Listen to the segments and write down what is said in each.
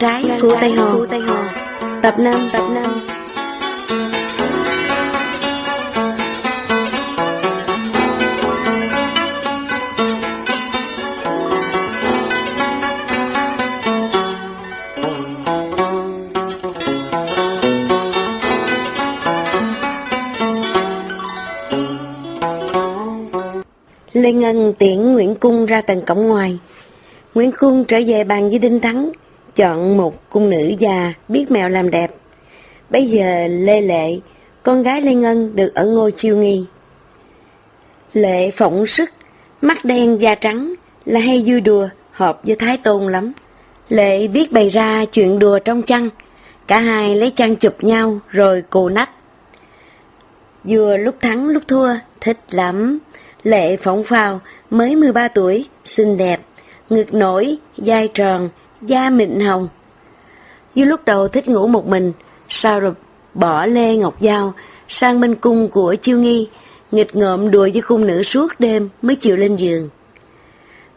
trái Phu Tây Hồ. Tập 5 Tập 5 Lê Ngân tiễn Nguyễn Cung ra tầng cổng ngoài. Nguyễn Cung trở về bàn với Đinh Thắng, chọn một cung nữ già biết mèo làm đẹp. Bây giờ Lê Lệ, con gái Lê Ngân được ở ngôi chiêu nghi. Lệ phỏng sức, mắt đen da trắng, là hay vui đùa, hợp với Thái Tôn lắm. Lệ biết bày ra chuyện đùa trong chăn, cả hai lấy chăn chụp nhau rồi cù nách. Vừa lúc thắng lúc thua, thích lắm. Lệ phỏng phào, mới 13 tuổi, xinh đẹp, ngực nổi, dai tròn, da mịn hồng. Dưới lúc đầu thích ngủ một mình, sau rồi bỏ Lê Ngọc Giao sang bên cung của Chiêu Nghi, nghịch ngợm đùa với cung nữ suốt đêm mới chịu lên giường.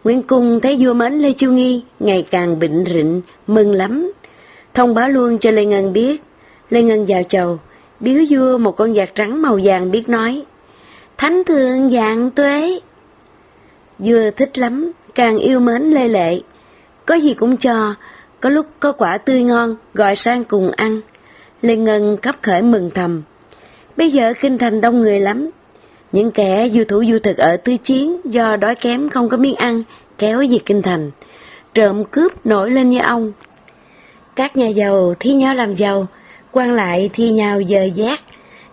Nguyễn Cung thấy vua mến Lê Chiêu Nghi ngày càng bệnh rịnh, mừng lắm. Thông báo luôn cho Lê Ngân biết. Lê Ngân vào chầu, biếu vua một con vạc trắng màu vàng biết nói. Thánh thượng dạng tuế. Vua thích lắm, càng yêu mến Lê Lệ. Có gì cũng cho, có lúc có quả tươi ngon, gọi sang cùng ăn. Lê Ngân khắp khởi mừng thầm. Bây giờ kinh thành đông người lắm. Những kẻ du thủ du thực ở tư chiến do đói kém không có miếng ăn, kéo về kinh thành. Trộm cướp nổi lên như ông. Các nhà giàu thi nhau làm giàu, quan lại thi nhau giờ giác.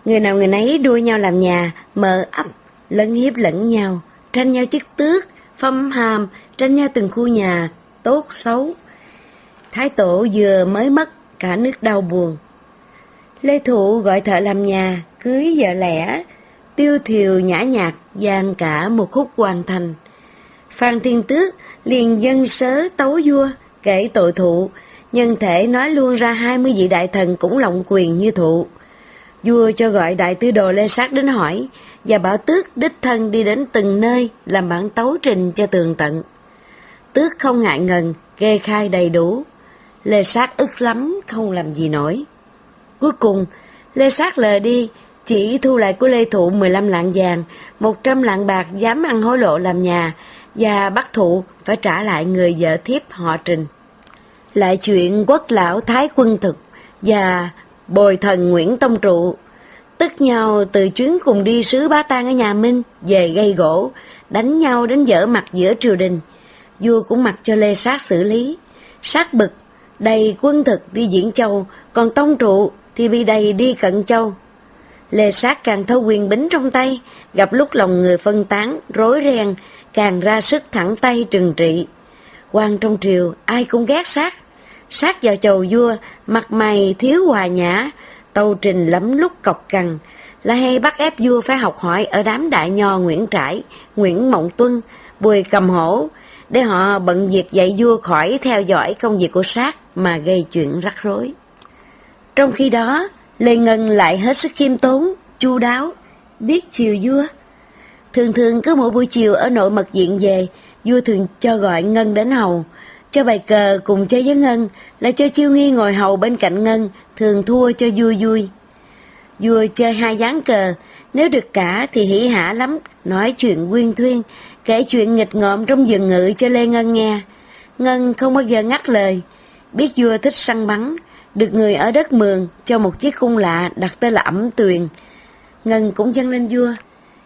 Người nào người nấy đua nhau làm nhà, mở ấp, lấn hiếp lẫn nhau, tranh nhau chức tước, phong hàm, tranh nhau từng khu nhà, tốt xấu. Thái tổ vừa mới mất, cả nước đau buồn. Lê Thụ gọi thợ làm nhà, cưới vợ lẽ, tiêu thiều nhã nhạc, gian cả một khúc hoàn thành. Phan Thiên Tước liền dân sớ tấu vua, kể tội thụ, nhân thể nói luôn ra hai mươi vị đại thần cũng lộng quyền như thụ. Vua cho gọi đại tư đồ Lê Sát đến hỏi, và bảo tước đích thân đi đến từng nơi làm bản tấu trình cho tường tận. Tước không ngại ngần, kê khai đầy đủ. Lê Sát ức lắm, không làm gì nổi. Cuối cùng, Lê Sát lờ đi, chỉ thu lại của Lê Thụ 15 lạng vàng, 100 lạng bạc dám ăn hối lộ làm nhà, và bắt Thụ phải trả lại người vợ thiếp họ Trình. Lại chuyện quốc lão Thái Quân Thực và bồi thần Nguyễn Tông Trụ, tức nhau từ chuyến cùng đi sứ bá tang ở nhà Minh về gây gỗ, đánh nhau đến dở mặt giữa triều đình. Vua cũng mặc cho Lê Sát xử lý. Sát bực, đầy quân thực đi Diễn Châu, còn Tông Trụ thì bị đầy đi Cận Châu. Lê Sát càng thâu quyền bính trong tay, gặp lúc lòng người phân tán, rối ren, càng ra sức thẳng tay trừng trị. quan trong triều, ai cũng ghét Sát. Sát vào chầu vua, mặt mày thiếu hòa nhã, tâu trình lắm lúc cọc cằn, là hay bắt ép vua phải học hỏi ở đám đại nho Nguyễn Trãi, Nguyễn Mộng Tuân, Bùi Cầm Hổ, để họ bận việc dạy vua khỏi theo dõi công việc của sát mà gây chuyện rắc rối. Trong khi đó, Lê Ngân lại hết sức khiêm tốn, chu đáo, biết chiều vua. Thường thường cứ mỗi buổi chiều ở nội mật diện về, vua thường cho gọi Ngân đến hầu, cho bài cờ cùng chơi với Ngân, lại cho Chiêu Nghi ngồi hầu bên cạnh Ngân, thường thua cho vui vui. Vua chơi hai dáng cờ, nếu được cả thì hỉ hả lắm, nói chuyện quyên thuyên, kể chuyện nghịch ngợm trong giường ngự cho Lê Ngân nghe. Ngân không bao giờ ngắt lời, biết vua thích săn bắn, được người ở đất mường cho một chiếc cung lạ đặt tên là ẩm tuyền. Ngân cũng dâng lên vua.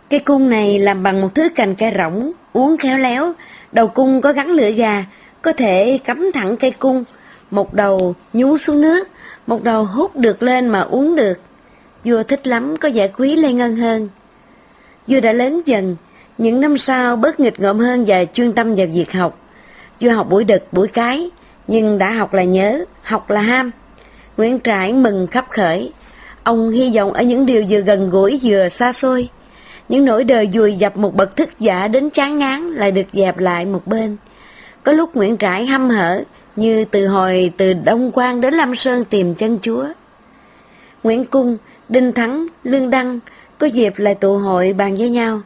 Cái cung này làm bằng một thứ cành cây rỗng, uống khéo léo, đầu cung có gắn lửa gà, có thể cắm thẳng cây cung, một đầu nhú xuống nước, một đầu hút được lên mà uống được. Vua thích lắm có vẻ quý Lê Ngân hơn. Vua đã lớn dần, những năm sau bớt nghịch ngợm hơn và chuyên tâm vào việc học. Vua học buổi đực, buổi cái, nhưng đã học là nhớ, học là ham. Nguyễn Trãi mừng khắp khởi. Ông hy vọng ở những điều vừa gần gũi vừa xa xôi. Những nỗi đời vùi dập một bậc thức giả đến chán ngán lại được dẹp lại một bên. Có lúc Nguyễn Trãi hăm hở, như từ hồi từ Đông Quang đến Lâm Sơn tìm chân chúa. Nguyễn Cung, Đinh Thắng, Lương Đăng có dịp lại tụ hội bàn với nhau.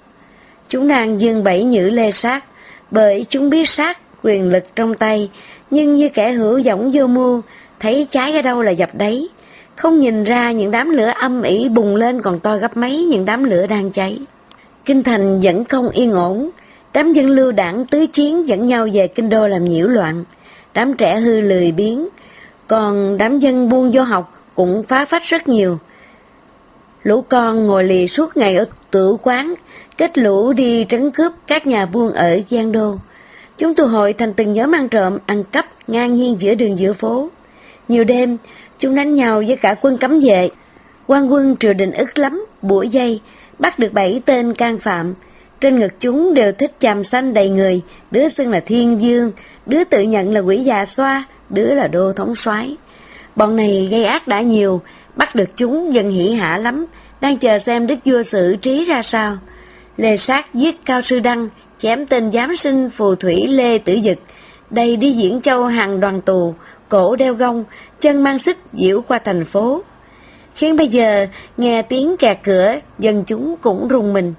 Chúng nàng dương bẫy nhữ lê sát, bởi chúng biết sát quyền lực trong tay, nhưng như kẻ hữu dõng vô mưu, thấy trái ở đâu là dập đấy, không nhìn ra những đám lửa âm ỉ bùng lên còn to gấp mấy những đám lửa đang cháy. Kinh thành vẫn không yên ổn, đám dân lưu đảng tứ chiến dẫn nhau về kinh đô làm nhiễu loạn, đám trẻ hư lười biếng, còn đám dân buôn vô học cũng phá phách rất nhiều. Lũ con ngồi lì suốt ngày ở tử quán, kết lũ đi trấn cướp các nhà buôn ở Giang Đô. Chúng tụ hội thành từng nhóm ăn trộm, ăn cắp ngang nhiên giữa đường giữa phố. Nhiều đêm, chúng đánh nhau với cả quân cấm vệ. quan quân triều đình ức lắm, buổi dây, bắt được bảy tên can phạm. Trên ngực chúng đều thích chàm xanh đầy người, đứa xưng là thiên dương, đứa tự nhận là quỷ già xoa, đứa là đô thống soái. Bọn này gây ác đã nhiều, bắt được chúng dân hỉ hả lắm, đang chờ xem đức vua xử trí ra sao. Lê Sát giết Cao Sư Đăng, chém tên giám sinh phù thủy Lê Tử Dực, đây đi diễn châu hàng đoàn tù, cổ đeo gông, chân mang xích diễu qua thành phố. Khiến bây giờ nghe tiếng kẹt cửa, dân chúng cũng rùng mình.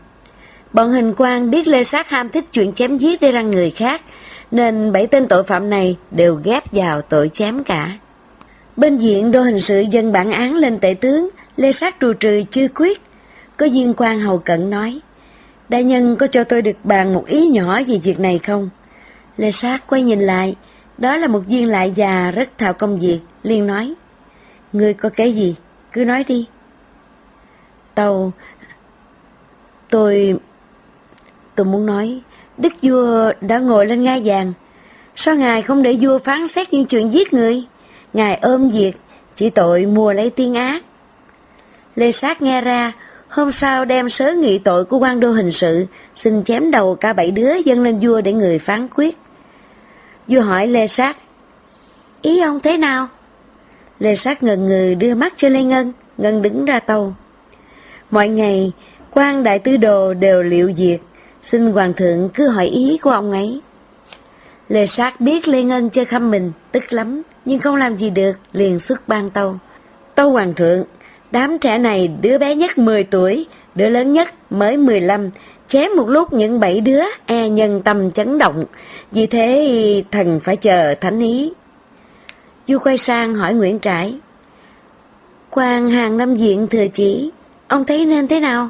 Bọn hình quan biết Lê Sát ham thích chuyện chém giết để răng người khác, nên bảy tên tội phạm này đều ghép vào tội chém cả. Bên diện đô hình sự dân bản án lên tể tướng, Lê Sát trù trừ chưa quyết. Có viên quan hầu cận nói, Đại nhân có cho tôi được bàn một ý nhỏ về việc này không? Lê Sát quay nhìn lại, đó là một viên lại già rất thạo công việc, liền nói, Ngươi có cái gì? Cứ nói đi. Tàu, tôi... Tôi muốn nói, Đức vua đã ngồi lên ngai vàng. Sao ngài không để vua phán xét những chuyện giết người? Ngài ôm việc, chỉ tội mua lấy tiên ác. Lê Sát nghe ra, hôm sau đem sớ nghị tội của quan đô hình sự, xin chém đầu cả bảy đứa dâng lên vua để người phán quyết. Vua hỏi Lê Sát, ý ông thế nào? Lê Sát ngần ngừ đưa mắt cho Lê Ngân, Ngân đứng ra tàu. Mọi ngày, quan đại tư đồ đều liệu diệt, xin hoàng thượng cứ hỏi ý của ông ấy. Lê Sát biết Lê Ngân chơi khăm mình, tức lắm, nhưng không làm gì được, liền xuất ban tâu. Tâu hoàng thượng, đám trẻ này đứa bé nhất 10 tuổi, đứa lớn nhất mới 15, chém một lúc những bảy đứa e nhân tâm chấn động, vì thế thần phải chờ thánh ý. Du quay sang hỏi Nguyễn Trãi, quan hàng năm diện thừa chỉ, ông thấy nên thế nào?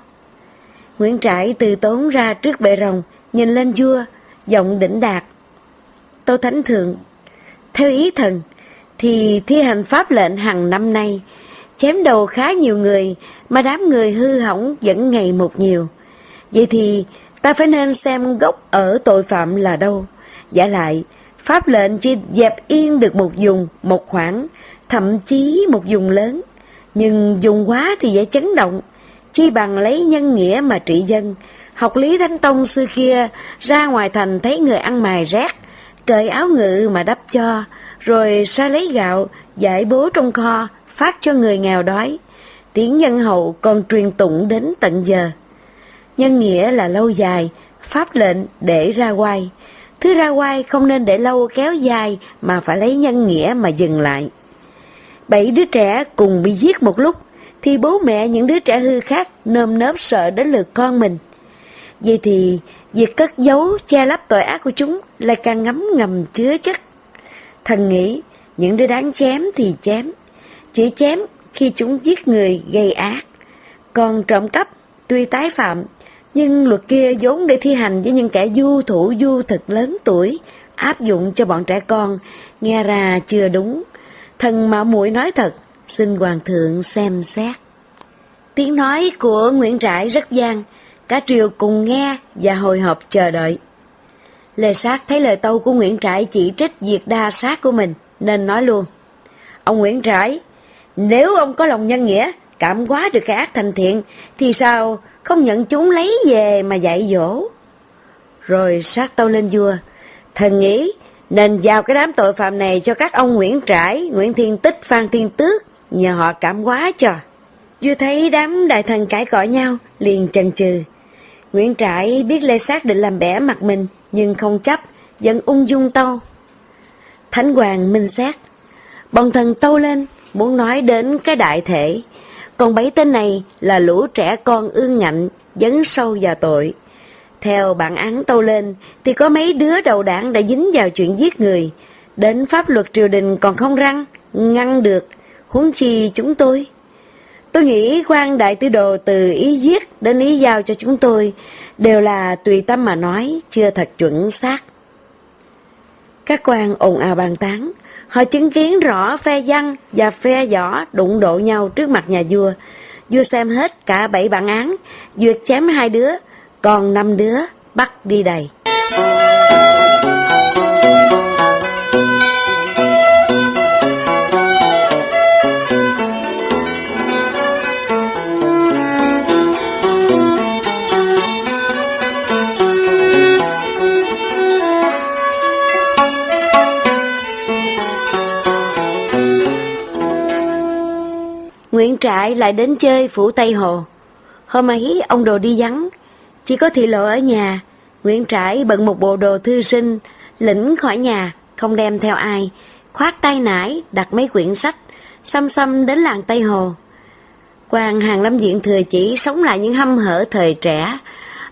Nguyễn Trãi từ tốn ra trước bệ rồng, nhìn lên vua, giọng đỉnh đạt. Tô Thánh Thượng, theo ý thần, thì thi hành pháp lệnh hàng năm nay, chém đầu khá nhiều người, mà đám người hư hỏng vẫn ngày một nhiều. Vậy thì ta phải nên xem gốc ở tội phạm là đâu. Giả lại, pháp lệnh chỉ dẹp yên được một dùng, một khoảng, thậm chí một dùng lớn. Nhưng dùng quá thì dễ chấn động, chi bằng lấy nhân nghĩa mà trị dân. Học lý Thánh Tông xưa kia, ra ngoài thành thấy người ăn mài rét, cởi áo ngự mà đắp cho, rồi sa lấy gạo, giải bố trong kho, phát cho người nghèo đói. Tiếng nhân hậu còn truyền tụng đến tận giờ. Nhân nghĩa là lâu dài, pháp lệnh để ra quay. Thứ ra quay không nên để lâu kéo dài mà phải lấy nhân nghĩa mà dừng lại. Bảy đứa trẻ cùng bị giết một lúc, thì bố mẹ những đứa trẻ hư khác nơm nớp sợ đến lượt con mình. Vậy thì việc cất giấu che lấp tội ác của chúng lại càng ngấm ngầm chứa chất. Thần nghĩ những đứa đáng chém thì chém, chỉ chém khi chúng giết người gây ác. Còn trộm cắp tuy tái phạm, nhưng luật kia vốn để thi hành với những kẻ du thủ du thực lớn tuổi, áp dụng cho bọn trẻ con, nghe ra chưa đúng. Thần mạo muội nói thật, xin hoàng thượng xem xét. Tiếng nói của Nguyễn Trãi rất gian, cả triều cùng nghe và hồi hộp chờ đợi. Lê Sát thấy lời tâu của Nguyễn Trãi chỉ trích việc đa sát của mình, nên nói luôn. Ông Nguyễn Trãi, nếu ông có lòng nhân nghĩa, cảm hóa được cái ác thành thiện, thì sao không nhận chúng lấy về mà dạy dỗ? Rồi sát tâu lên vua, thần nghĩ nên giao cái đám tội phạm này cho các ông Nguyễn Trãi, Nguyễn Thiên Tích, Phan Thiên Tước, nhờ họ cảm hóa cho. Vua thấy đám đại thần cãi cọ nhau, liền chần chừ. Nguyễn Trãi biết Lê Sát định làm bẻ mặt mình, nhưng không chấp, vẫn ung dung tâu. Thánh Hoàng minh xét, bọn thần tâu lên, muốn nói đến cái đại thể, còn bảy tên này là lũ trẻ con ương ngạnh, dấn sâu vào tội. Theo bản án tâu lên, thì có mấy đứa đầu đảng đã dính vào chuyện giết người. Đến pháp luật triều đình còn không răng, ngăn được, huống chi chúng tôi. Tôi nghĩ quan đại tư đồ từ ý giết đến ý giao cho chúng tôi đều là tùy tâm mà nói, chưa thật chuẩn xác. Các quan ồn ào bàn tán, họ chứng kiến rõ phe văn và phe võ đụng độ nhau trước mặt nhà vua. Vua xem hết cả bảy bản án, duyệt chém hai đứa, còn năm đứa bắt đi đầy. Nguyễn Trại lại đến chơi phủ Tây Hồ. Hôm ấy ông đồ đi vắng, chỉ có thị lộ ở nhà. Nguyễn Trãi bận một bộ đồ thư sinh, lĩnh khỏi nhà, không đem theo ai, khoát tay nải, đặt mấy quyển sách, xăm xăm đến làng Tây Hồ. quan hàng lâm diện thừa chỉ sống lại những hâm hở thời trẻ.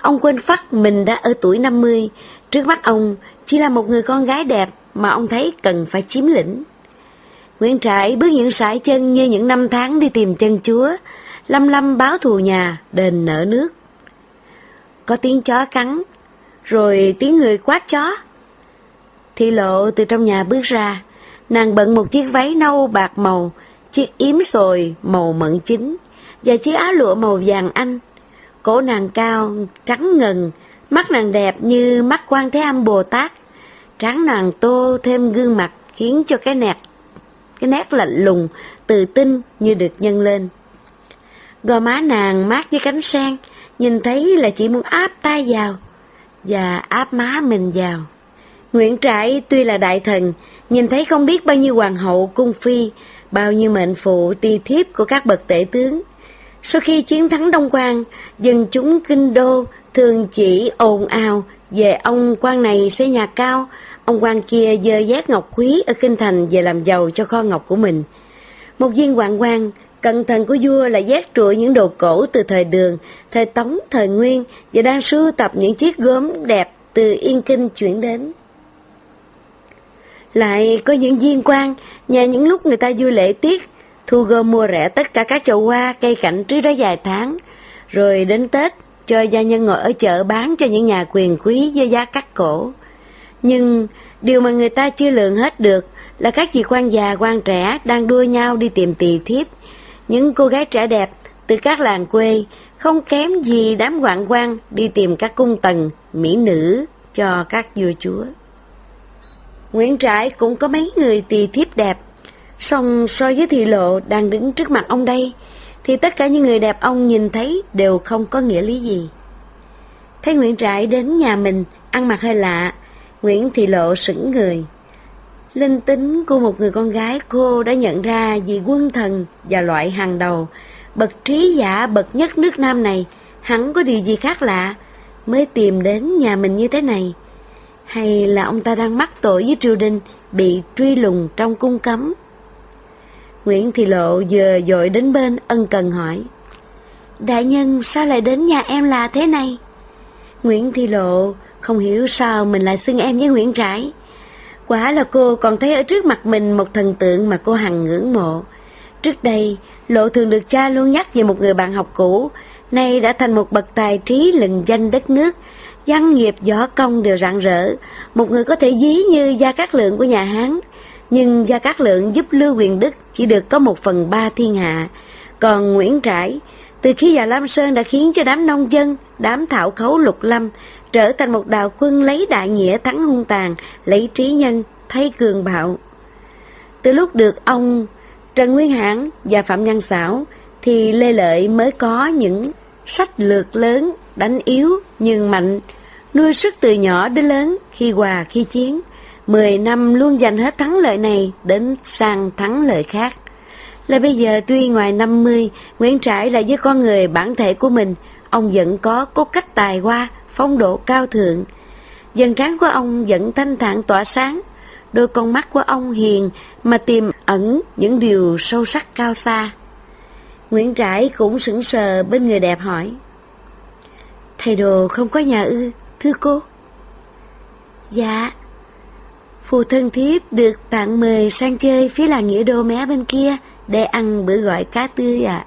Ông quên phát mình đã ở tuổi 50, trước mắt ông chỉ là một người con gái đẹp mà ông thấy cần phải chiếm lĩnh. Nguyễn Trãi bước những sải chân như những năm tháng đi tìm chân chúa, lâm lâm báo thù nhà, đền nợ nước. Có tiếng chó cắn, rồi tiếng người quát chó. Thị lộ từ trong nhà bước ra, nàng bận một chiếc váy nâu bạc màu, chiếc yếm sồi màu mận chính và chiếc áo lụa màu vàng anh. Cổ nàng cao, trắng ngần, mắt nàng đẹp như mắt quan thế âm Bồ Tát. Trán nàng tô thêm gương mặt khiến cho cái nét cái nét lạnh lùng, tự tin như được nhân lên. Gò má nàng mát với cánh sen, nhìn thấy là chỉ muốn áp tay vào, và áp má mình vào. Nguyễn Trãi tuy là đại thần, nhìn thấy không biết bao nhiêu hoàng hậu, cung phi, bao nhiêu mệnh phụ, ti thiếp của các bậc tể tướng. Sau khi chiến thắng Đông Quang, dân chúng kinh đô thường chỉ ồn ào về ông quan này xây nhà cao, Ông quan kia dơ giác ngọc quý ở kinh thành về làm giàu cho kho ngọc của mình. Một viên hoàng quan, cận thần của vua là giác trụi những đồ cổ từ thời đường, thời tống, thời nguyên và đang sưu tập những chiếc gốm đẹp từ Yên Kinh chuyển đến. Lại có những viên quan, nhà những lúc người ta vui lễ tiết, thu gom mua rẻ tất cả các chậu hoa, cây cảnh trước đó vài tháng, rồi đến Tết cho gia nhân ngồi ở chợ bán cho những nhà quyền quý với giá cắt cổ. Nhưng điều mà người ta chưa lường hết được là các vị quan già quan trẻ đang đua nhau đi tìm tỳ thiếp. Những cô gái trẻ đẹp từ các làng quê không kém gì đám hoạn quan đi tìm các cung tần, mỹ nữ cho các vua chúa. Nguyễn Trãi cũng có mấy người tỳ thiếp đẹp, song so với thị lộ đang đứng trước mặt ông đây, thì tất cả những người đẹp ông nhìn thấy đều không có nghĩa lý gì. Thấy Nguyễn Trãi đến nhà mình, ăn mặc hơi lạ, Nguyễn Thị Lộ sững người. Linh tính của một người con gái cô đã nhận ra vị quân thần và loại hàng đầu, bậc trí giả bậc nhất nước Nam này hẳn có điều gì khác lạ mới tìm đến nhà mình như thế này. Hay là ông ta đang mắc tội với triều đình bị truy lùng trong cung cấm? Nguyễn Thị Lộ vừa dội đến bên ân cần hỏi. Đại nhân sao lại đến nhà em là thế này? Nguyễn Thị Lộ không hiểu sao mình lại xưng em với Nguyễn Trãi. Quả là cô còn thấy ở trước mặt mình một thần tượng mà cô hằng ngưỡng mộ. Trước đây, Lộ thường được cha luôn nhắc về một người bạn học cũ, nay đã thành một bậc tài trí lừng danh đất nước, văn nghiệp võ công đều rạng rỡ, một người có thể dí như Gia Cát Lượng của nhà Hán. Nhưng Gia Cát Lượng giúp Lưu Quyền Đức chỉ được có một phần ba thiên hạ, còn Nguyễn Trãi từ khi vào Lam Sơn đã khiến cho đám nông dân, đám thảo khấu lục lâm trở thành một đạo quân lấy đại nghĩa thắng hung tàn, lấy trí nhân, thay cường bạo. Từ lúc được ông Trần Nguyên Hãn và Phạm Nhân Xảo, thì Lê Lợi mới có những sách lược lớn, đánh yếu nhưng mạnh, nuôi sức từ nhỏ đến lớn, khi hòa khi chiến. Mười năm luôn giành hết thắng lợi này đến sang thắng lợi khác. Là bây giờ tuy ngoài 50, Nguyễn Trãi là với con người bản thể của mình, ông vẫn có cốt cách tài hoa, phong độ cao thượng. Dần trán của ông vẫn thanh thản tỏa sáng, đôi con mắt của ông hiền mà tiềm ẩn những điều sâu sắc cao xa. Nguyễn Trãi cũng sững sờ bên người đẹp hỏi. Thầy đồ không có nhà ư, thưa cô? Dạ. Phụ thân thiếp được bạn mời sang chơi phía làng nghĩa đô mé bên kia để ăn bữa gọi cá tươi ạ. À.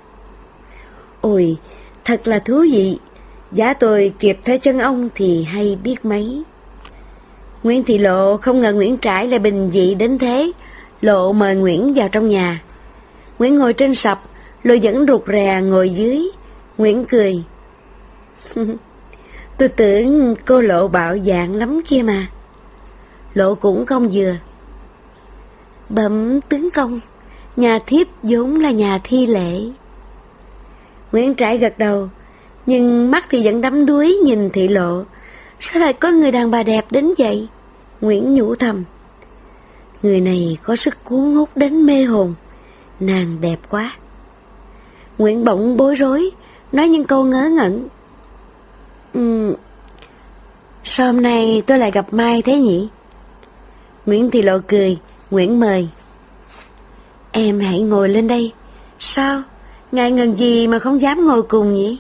Ôi, thật là thú vị. Giá tôi kịp thế chân ông thì hay biết mấy. Nguyễn Thị Lộ không ngờ Nguyễn Trãi lại bình dị đến thế. Lộ mời Nguyễn vào trong nhà. Nguyễn ngồi trên sập, Lộ vẫn rụt rè ngồi dưới. Nguyễn cười. Tôi tưởng cô Lộ bạo dạng lắm kia mà. Lộ cũng không vừa. Bẩm tướng công, nhà thiếp vốn là nhà thi lễ. Nguyễn Trãi gật đầu, nhưng mắt thì vẫn đắm đuối nhìn thị lộ. Sao lại có người đàn bà đẹp đến vậy? Nguyễn nhủ thầm. Người này có sức cuốn hút đến mê hồn. Nàng đẹp quá. Nguyễn bỗng bối rối, nói những câu ngớ ngẩn. Ừ, sao hôm nay tôi lại gặp Mai thế nhỉ? Nguyễn Thị Lộ cười, Nguyễn mời. Em hãy ngồi lên đây. Sao? Ngại ngần gì mà không dám ngồi cùng nhỉ?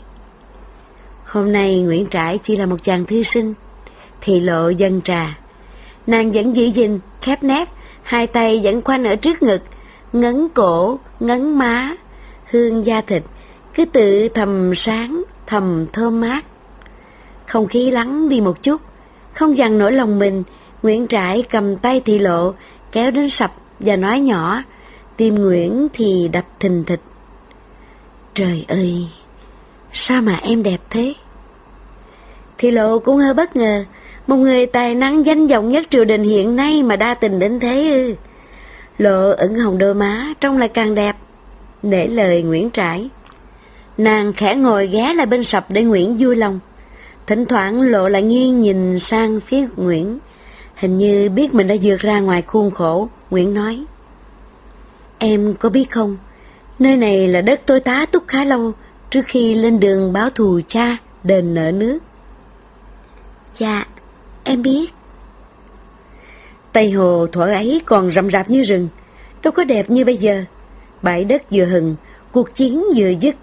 Hôm nay Nguyễn Trãi chỉ là một chàng thư sinh, Thị Lộ dân trà. Nàng vẫn giữ gìn, khép nép, hai tay vẫn khoanh ở trước ngực, ngấn cổ, ngấn má, hương da thịt, cứ tự thầm sáng, thầm thơm mát. Không khí lắng đi một chút, không dằn nổi lòng mình, Nguyễn Trãi cầm tay thị lộ, kéo đến sập và nói nhỏ, tim Nguyễn thì đập thình thịch. Trời ơi, sao mà em đẹp thế? Thì lộ cũng hơi bất ngờ, một người tài năng danh vọng nhất triều đình hiện nay mà đa tình đến thế ư. Lộ ửng hồng đôi má, trông lại càng đẹp. Để lời Nguyễn Trãi. Nàng khẽ ngồi ghé lại bên sập để Nguyễn vui lòng. Thỉnh thoảng lộ lại nghiêng nhìn sang phía Nguyễn. Hình như biết mình đã vượt ra ngoài khuôn khổ, Nguyễn nói. Em có biết không, nơi này là đất tôi tá túc khá lâu trước khi lên đường báo thù cha, đền nợ nước. Dạ, em biết. Tây Hồ thuở ấy còn rậm rạp như rừng, đâu có đẹp như bây giờ. Bãi đất vừa hừng, cuộc chiến vừa dứt,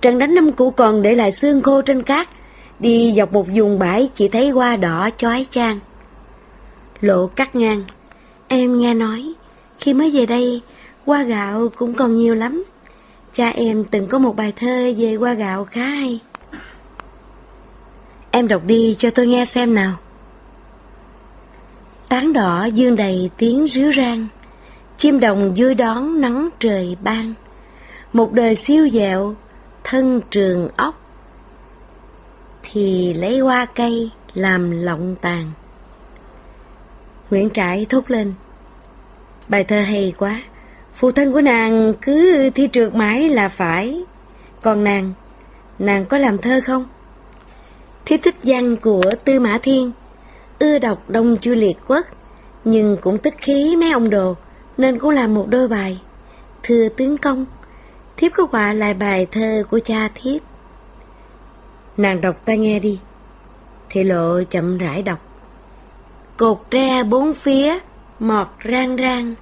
trận đánh năm cũ còn để lại xương khô trên cát, đi dọc một vùng bãi chỉ thấy hoa đỏ chói chang. Lộ cắt ngang, em nghe nói, khi mới về đây, hoa gạo cũng còn nhiều lắm. Cha em từng có một bài thơ về hoa gạo khá hay. Em đọc đi cho tôi nghe xem nào. Tán đỏ dương đầy tiếng ríu rang, chim đồng vui đón nắng trời ban. Một đời siêu dẹo, thân trường ốc, thì lấy hoa cây làm lọng tàn. Nguyễn Trãi thốt lên. Bài thơ hay quá, phụ thân của nàng cứ thi trượt mãi là phải. Còn nàng, nàng có làm thơ không? Thiếp thích văn của Tư Mã Thiên, ưa đọc Đông Chu Liệt Quốc, nhưng cũng tức khí mấy ông đồ, nên cũng làm một đôi bài. Thưa tướng công, thiếp có họa lại bài thơ của cha thiếp. Nàng đọc ta nghe đi. Thị lộ chậm rãi đọc. Cột tre bốn phía, mọt rang rang,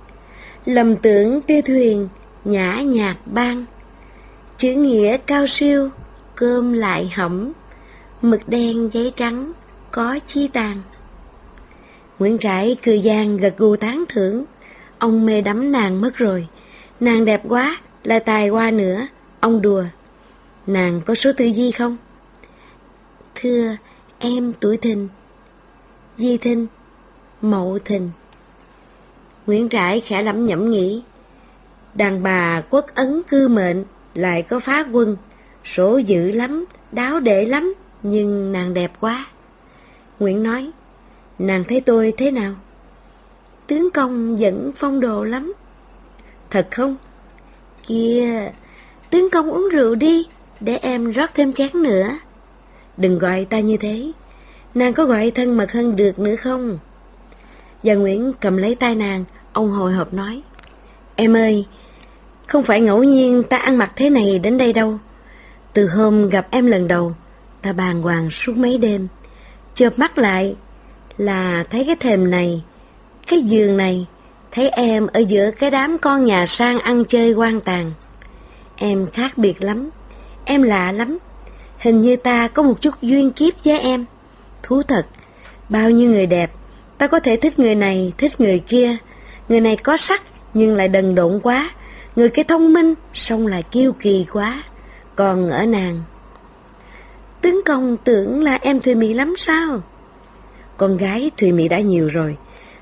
lầm tưởng tia thuyền, nhã nhạc ban. Chữ nghĩa cao siêu, cơm lại hẩm, mực đen giấy trắng, có chi tàn. Nguyễn Trãi cười gian gật gù tán thưởng, ông mê đắm nàng mất rồi, nàng đẹp quá, là tài qua nữa, ông đùa. Nàng có số tư di không? Thưa, em tuổi thìn. Di thìn mậu thìn. Nguyễn Trãi khẽ lẩm nhẩm nghĩ, đàn bà quốc ấn cư mệnh lại có phá quân, sổ dữ lắm, đáo đệ lắm, nhưng nàng đẹp quá. Nguyễn nói, nàng thấy tôi thế nào? Tướng công vẫn phong đồ lắm. Thật không? Kìa, tướng công uống rượu đi, để em rót thêm chén nữa. Đừng gọi ta như thế, nàng có gọi thân mật hơn được nữa không? Và Nguyễn cầm lấy tay nàng, ông hồi hộp nói, Em ơi, không phải ngẫu nhiên ta ăn mặc thế này đến đây đâu. Từ hôm gặp em lần đầu, ta bàng hoàng suốt mấy đêm. Chợp mắt lại là thấy cái thềm này, cái giường này, thấy em ở giữa cái đám con nhà sang ăn chơi quan tàn. Em khác biệt lắm, em lạ lắm, hình như ta có một chút duyên kiếp với em. Thú thật, bao nhiêu người đẹp, ta có thể thích người này, thích người kia. Người này có sắc, nhưng lại đần độn quá. Người kia thông minh, song lại kiêu kỳ quá. Còn ở nàng... Tướng công tưởng là em Thùy Mỹ lắm sao? Con gái Thùy Mỹ đã nhiều rồi.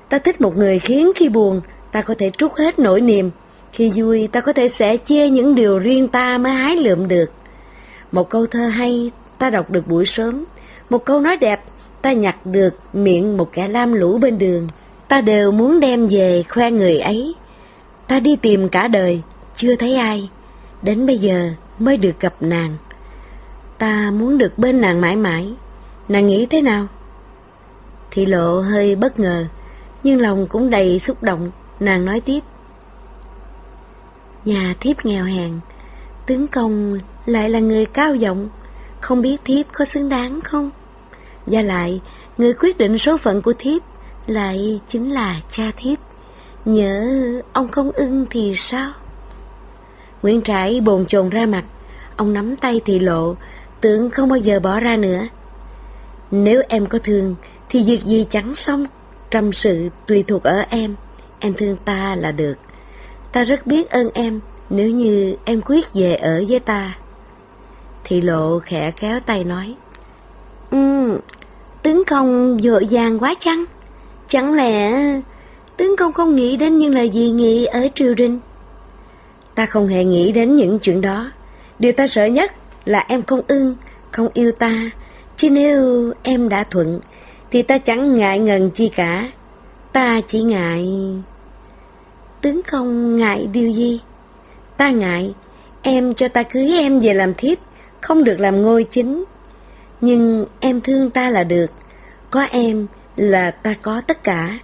Ta thích một người khiến khi buồn, ta có thể trút hết nỗi niềm. Khi vui, ta có thể sẻ chia những điều riêng ta mới hái lượm được. Một câu thơ hay, ta đọc được buổi sớm. Một câu nói đẹp, ta nhặt được miệng một kẻ lam lũ bên đường. Ta đều muốn đem về khoe người ấy. Ta đi tìm cả đời, chưa thấy ai. Đến bây giờ mới được gặp nàng. Ta muốn được bên nàng mãi mãi. Nàng nghĩ thế nào? Thị lộ hơi bất ngờ, nhưng lòng cũng đầy xúc động. Nàng nói tiếp. Nhà thiếp nghèo hèn, tướng công lại là người cao giọng, không biết thiếp có xứng đáng không? Và lại, người quyết định số phận của thiếp lại chính là cha thiếp. Nhớ ông không ưng thì sao? Nguyễn Trãi bồn chồn ra mặt, ông nắm tay thì lộ, tưởng không bao giờ bỏ ra nữa. Nếu em có thương, thì việc gì chẳng xong, trăm sự tùy thuộc ở em, em thương ta là được. Ta rất biết ơn em nếu như em quyết về ở với ta. Thị lộ khẽ kéo tay nói, Ừ, tướng công dội vàng quá chăng? Chẳng lẽ tướng công không nghĩ đến những lời gì nghị ở triều đình? Ta không hề nghĩ đến những chuyện đó. Điều ta sợ nhất là em không ưng, không yêu ta. Chứ nếu em đã thuận, thì ta chẳng ngại ngần chi cả. Ta chỉ ngại... Tướng không ngại điều gì? Ta ngại, em cho ta cưới em về làm thiếp, không được làm ngôi chính. Nhưng em thương ta là được, có em là ta có tất cả.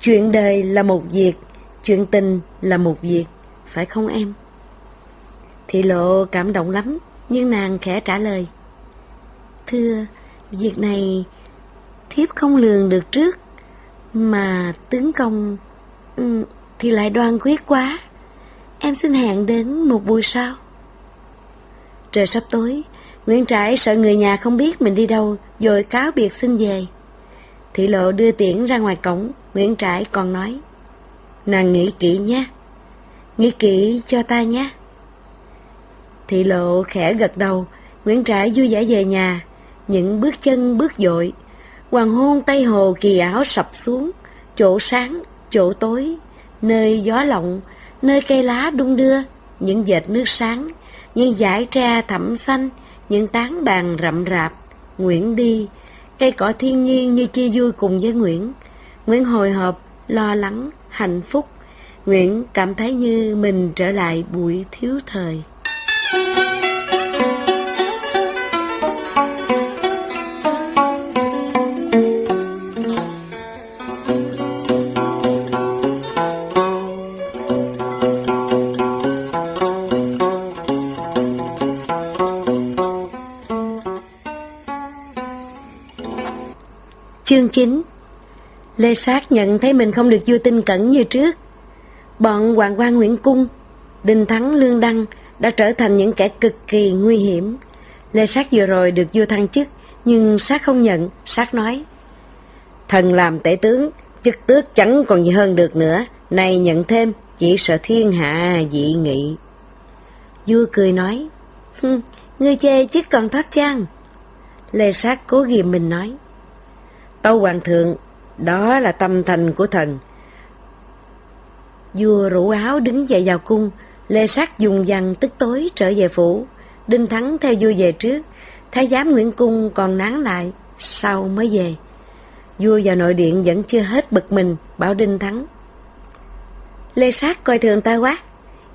Chuyện đời là một việc, chuyện tình là một việc, phải không em? Thị lộ cảm động lắm, nhưng nàng khẽ trả lời. Thưa, việc này thiếp không lường được trước, mà tướng công ừ, thì lại đoan quyết quá. Em xin hẹn đến một buổi sau. Trời sắp tối, Nguyễn Trãi sợ người nhà không biết mình đi đâu, rồi cáo biệt xin về. Thị lộ đưa tiễn ra ngoài cổng, Nguyễn Trãi còn nói, Nàng nghĩ kỹ nhé, nghĩ kỹ cho ta nhé. Thị lộ khẽ gật đầu, Nguyễn Trãi vui vẻ về nhà, những bước chân bước dội. Hoàng hôn Tây Hồ kỳ áo sập xuống, chỗ sáng, chỗ tối, nơi gió lộng, nơi cây lá đung đưa, những dệt nước sáng, những dải tre thẳm xanh, những tán bàn rậm rạp. Nguyễn đi, cây cỏ thiên nhiên như chia vui cùng với Nguyễn. Nguyễn hồi hộp, lo lắng, hạnh phúc. Nguyễn cảm thấy như mình trở lại buổi thiếu thời. Chương 9 Lê Sát nhận thấy mình không được vua tin cẩn như trước. Bọn Hoàng quan Nguyễn Cung, Đinh Thắng Lương Đăng đã trở thành những kẻ cực kỳ nguy hiểm. Lê Sát vừa rồi được vua thăng chức, nhưng Sát không nhận, Sát nói. Thần làm tể tướng, chức tước chẳng còn gì hơn được nữa, nay nhận thêm, chỉ sợ thiên hạ dị nghị. Vua cười nói, ngươi chê chức còn thấp chăng? Lê Sát cố ghiềm mình nói. Tâu Hoàng thượng, đó là tâm thành của thần. Vua rủ áo đứng dậy vào cung, Lê Sát dùng dằn tức tối trở về phủ. Đinh Thắng theo vua về trước, thái giám Nguyễn Cung còn nán lại, sau mới về. Vua vào nội điện vẫn chưa hết bực mình, bảo Đinh Thắng. Lê Sát coi thường ta quá,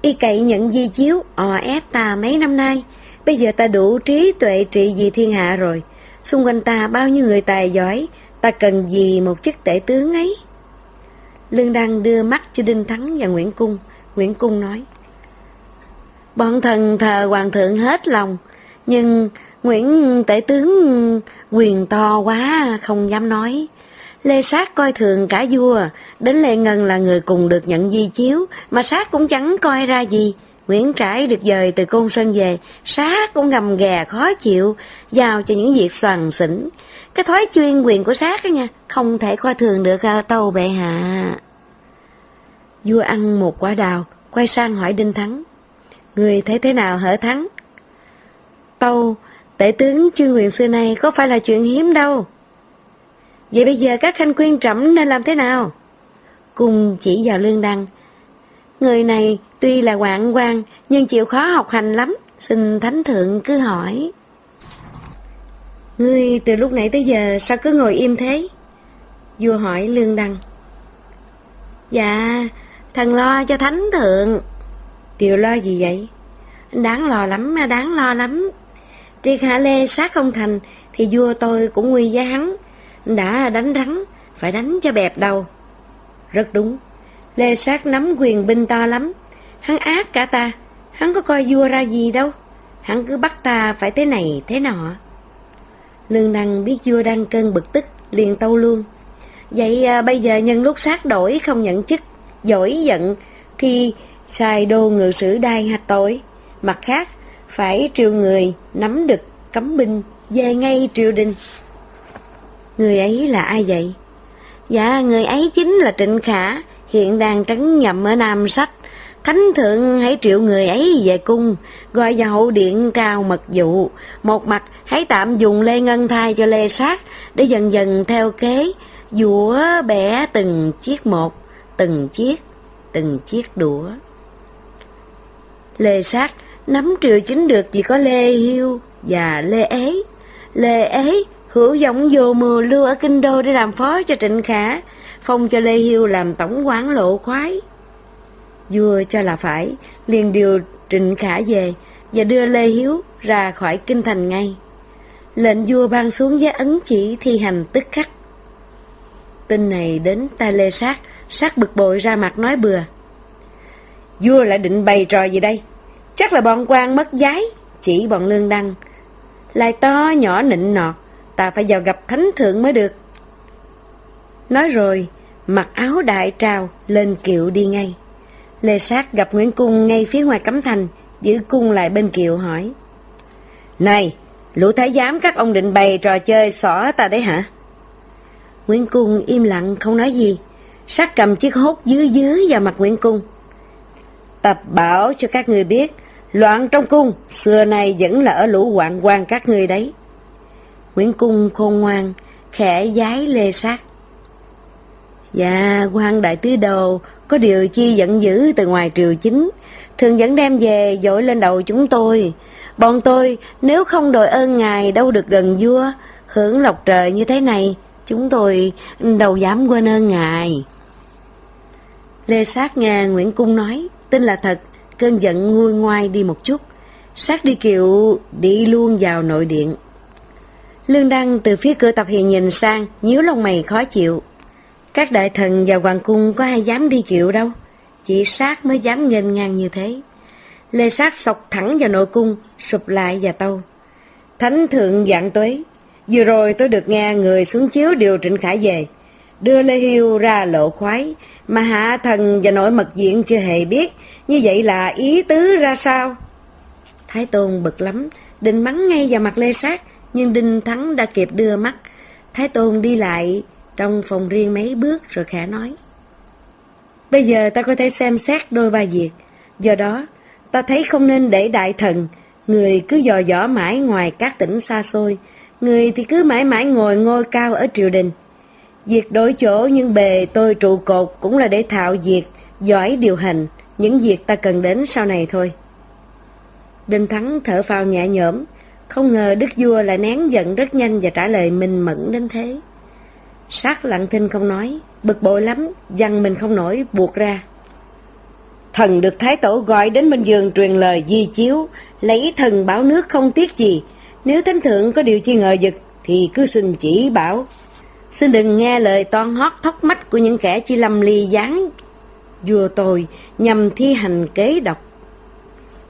y cậy nhận di chiếu, ò ép ta mấy năm nay. Bây giờ ta đủ trí tuệ trị vì thiên hạ rồi. Xung quanh ta bao nhiêu người tài giỏi, Ta cần gì một chức tể tướng ấy? Lương Đăng đưa mắt cho Đinh Thắng và Nguyễn Cung. Nguyễn Cung nói. Bọn thần thờ hoàng thượng hết lòng, nhưng Nguyễn tể tướng quyền to quá không dám nói. Lê Sát coi thường cả vua, đến Lê Ngân là người cùng được nhận di chiếu, mà Sát cũng chẳng coi ra gì. Nguyễn Trãi được dời từ Côn Sơn về, sát cũng ngầm ghè khó chịu, giao cho những việc soàn xỉn. Cái thói chuyên quyền của sát á nha, không thể coi thường được à, tâu bệ hạ. Vua ăn một quả đào, quay sang hỏi Đinh Thắng. Người thấy thế nào hở Thắng? Tâu, tể tướng chuyên quyền xưa nay có phải là chuyện hiếm đâu. Vậy bây giờ các khanh quyên trẫm nên làm thế nào? Cùng chỉ vào lương đăng. Người này tuy là quạng quan nhưng chịu khó học hành lắm. Xin thánh thượng cứ hỏi. Ngươi từ lúc nãy tới giờ sao cứ ngồi im thế? Vua hỏi lương đăng. Dạ, thần lo cho thánh thượng. Điều lo gì vậy? Đáng lo lắm, đáng lo lắm. Triệt hạ lê sát không thành thì vua tôi cũng nguy với hắn đã đánh rắn, phải đánh cho bẹp đầu. Rất đúng, Lê Sát nắm quyền binh to lắm, hắn ác cả ta, hắn có coi vua ra gì đâu, hắn cứ bắt ta phải thế này thế nọ. Lương năng biết vua đang cơn bực tức, liền tâu luôn. Vậy à, bây giờ nhân lúc sát đổi không nhận chức, giỏi giận, thì xài đô ngự sử đai hạch tội. Mặt khác, phải triều người nắm được cấm binh về ngay triều đình. Người ấy là ai vậy? Dạ, người ấy chính là Trịnh Khả, hiện đang trấn nhầm ở Nam Sách. Thánh thượng hãy triệu người ấy về cung, gọi vào hậu điện trao mật dụ. Một mặt hãy tạm dùng Lê Ngân thai cho Lê Sát, để dần dần theo kế, dũa bẻ từng chiếc một, từng chiếc, từng chiếc đũa. Lê Sát nắm triều chính được chỉ có Lê Hiêu và Lê Ế. Lê Ế Hữu giọng vô mùa lưu ở Kinh Đô để làm phó cho Trịnh Khả, phong cho Lê Hiêu làm tổng quán lộ khoái. Vua cho là phải, liền điều Trịnh Khả về và đưa Lê Hiếu ra khỏi kinh thành ngay. Lệnh vua ban xuống với ấn chỉ thi hành tức khắc. Tin này đến tai Lê Sát, Sát bực bội ra mặt nói bừa. Vua lại định bày trò gì đây? Chắc là bọn quan mất giái, chỉ bọn lương đăng. Lại to nhỏ nịnh nọt, ta phải vào gặp thánh thượng mới được. Nói rồi, mặc áo đại trào, lên kiệu đi ngay. Lê Sát gặp Nguyễn Cung ngay phía ngoài cấm thành, giữ cung lại bên kiệu hỏi. Này, lũ thái giám các ông định bày trò chơi xỏ ta đấy hả? Nguyễn Cung im lặng không nói gì, sát cầm chiếc hốt dưới dưới vào mặt Nguyễn Cung. Tập bảo cho các người biết, loạn trong cung, xưa nay vẫn là ở lũ hoạn quan các người đấy. Nguyễn Cung khôn ngoan, khẽ giái lê sát. Dạ, quan đại tứ đầu, có điều chi giận dữ từ ngoài triều chính, thường vẫn đem về dội lên đầu chúng tôi. Bọn tôi, nếu không đòi ơn ngài đâu được gần vua, hưởng lộc trời như thế này, chúng tôi đâu dám quên ơn ngài. Lê Sát nghe Nguyễn Cung nói, tin là thật, cơn giận nguôi ngoai đi một chút. Sát đi kiệu đi luôn vào nội điện. Lương Đăng từ phía cửa tập hiền nhìn sang, nhíu lông mày khó chịu. Các đại thần và hoàng cung có ai dám đi kiệu đâu, chỉ sát mới dám nghênh ngang như thế. Lê sát sọc thẳng vào nội cung, sụp lại và tâu. Thánh thượng dạng tuế, vừa rồi tôi được nghe người xuống chiếu điều trịnh khả về, đưa Lê Hiêu ra lộ khoái, mà hạ thần và nội mật diện chưa hề biết, như vậy là ý tứ ra sao? Thái Tôn bực lắm, định mắng ngay vào mặt Lê Sát, nhưng Đinh Thắng đã kịp đưa mắt. Thái Tôn đi lại trong phòng riêng mấy bước rồi khả nói. Bây giờ ta có thể xem xét đôi ba việc, do đó ta thấy không nên để đại thần, người cứ dò dỏ mãi ngoài các tỉnh xa xôi, người thì cứ mãi mãi ngồi ngôi cao ở triều đình. Việc đổi chỗ nhưng bề tôi trụ cột cũng là để thạo việc, giỏi điều hành, những việc ta cần đến sau này thôi. Đinh Thắng thở phào nhẹ nhõm, không ngờ đức vua lại nén giận rất nhanh và trả lời minh mẫn đến thế. Sát lặng thinh không nói, bực bội lắm, dằn mình không nổi, buộc ra. Thần được Thái Tổ gọi đến bên giường truyền lời di chiếu, lấy thần bảo nước không tiếc gì. Nếu Thánh Thượng có điều chi ngờ giật, thì cứ xin chỉ bảo. Xin đừng nghe lời toan hót thóc mắt của những kẻ chỉ lầm ly gián vua tôi nhằm thi hành kế độc.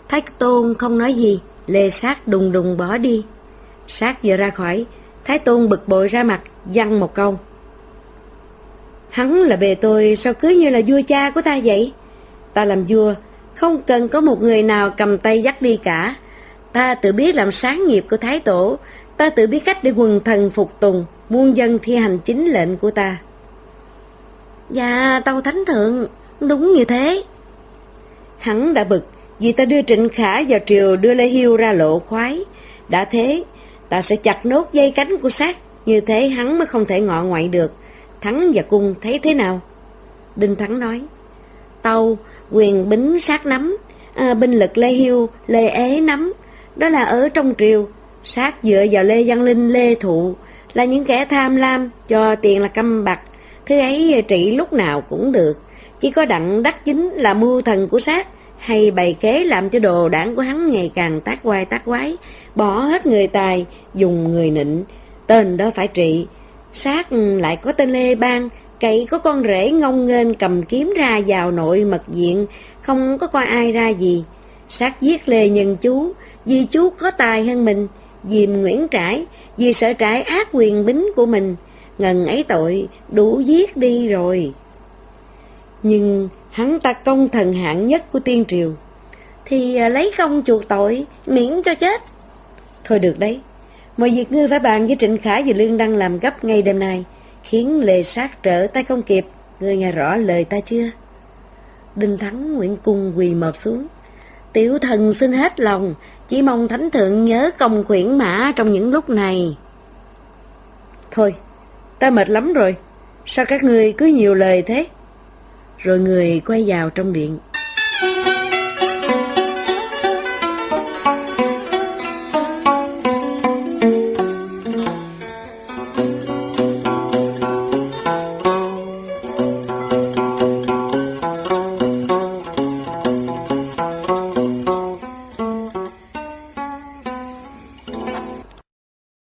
Thái Tôn không nói gì, Lê Sát đùng đùng bỏ đi. Sát vừa ra khỏi, Thái Tôn bực bội ra mặt, dăng một câu. Hắn là bề tôi sao cứ như là vua cha của ta vậy? Ta làm vua, Không cần có một người nào cầm tay dắt đi cả. Ta tự biết làm sáng nghiệp của Thái Tổ, ta tự biết cách để quần thần phục tùng, muôn dân thi hành chính lệnh của ta. Dạ, tâu thánh thượng, đúng như thế. Hắn đã bực, vì ta đưa Trịnh Khả vào triều đưa Lê Hiêu ra lộ khoái. Đã thế, ta sẽ chặt nốt dây cánh của sát, như thế hắn mới không thể ngọ ngoại được. Thắng và cung thấy thế nào? Đinh Thắng nói, Tâu, quyền bính sát nắm, à, binh lực Lê Hiêu, Lê Ế nắm, đó là ở trong triều. Sát dựa vào Lê Văn Linh, Lê Thụ, là những kẻ tham lam, cho tiền là câm bạc, thứ ấy trị lúc nào cũng được. Chỉ có đặng đắc chính là mưu thần của sát, hay bày kế làm cho đồ đảng của hắn ngày càng tác quai tác quái, bỏ hết người tài, dùng người nịnh, tên đó phải trị. Sát lại có tên Lê Bang, cậy có con rể ngông nghênh cầm kiếm ra vào nội mật diện, không có coi ai ra gì. Sát giết Lê Nhân Chú, vì chú có tài hơn mình, dìm Nguyễn Trãi, vì sợ trải ác quyền bính của mình, ngần ấy tội, đủ giết đi rồi. Nhưng hắn ta công thần hạng nhất của tiên triều, thì à, lấy công chuộc tội, miễn cho chết. Thôi được đấy, mọi việc ngươi phải bàn với Trịnh Khả và Lương Đăng làm gấp ngay đêm nay, khiến lề sát trở tay không kịp, ngươi nghe rõ lời ta chưa? Đinh Thắng Nguyễn Cung quỳ mọp xuống. Tiểu thần xin hết lòng, chỉ mong Thánh Thượng nhớ công khuyển mã trong những lúc này. Thôi, ta mệt lắm rồi, sao các ngươi cứ nhiều lời thế? Rồi người quay vào trong điện.